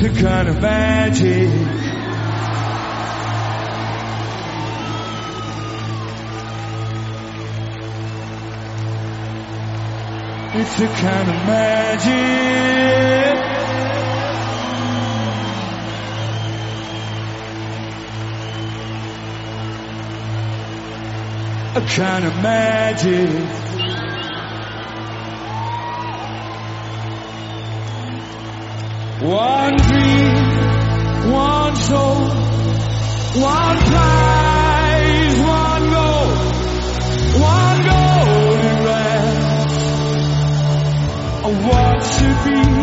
It's a kind of magic. It's a kind of magic. A kind of magic. One dream, one soul, one prize, one goal, one golden glance. What should be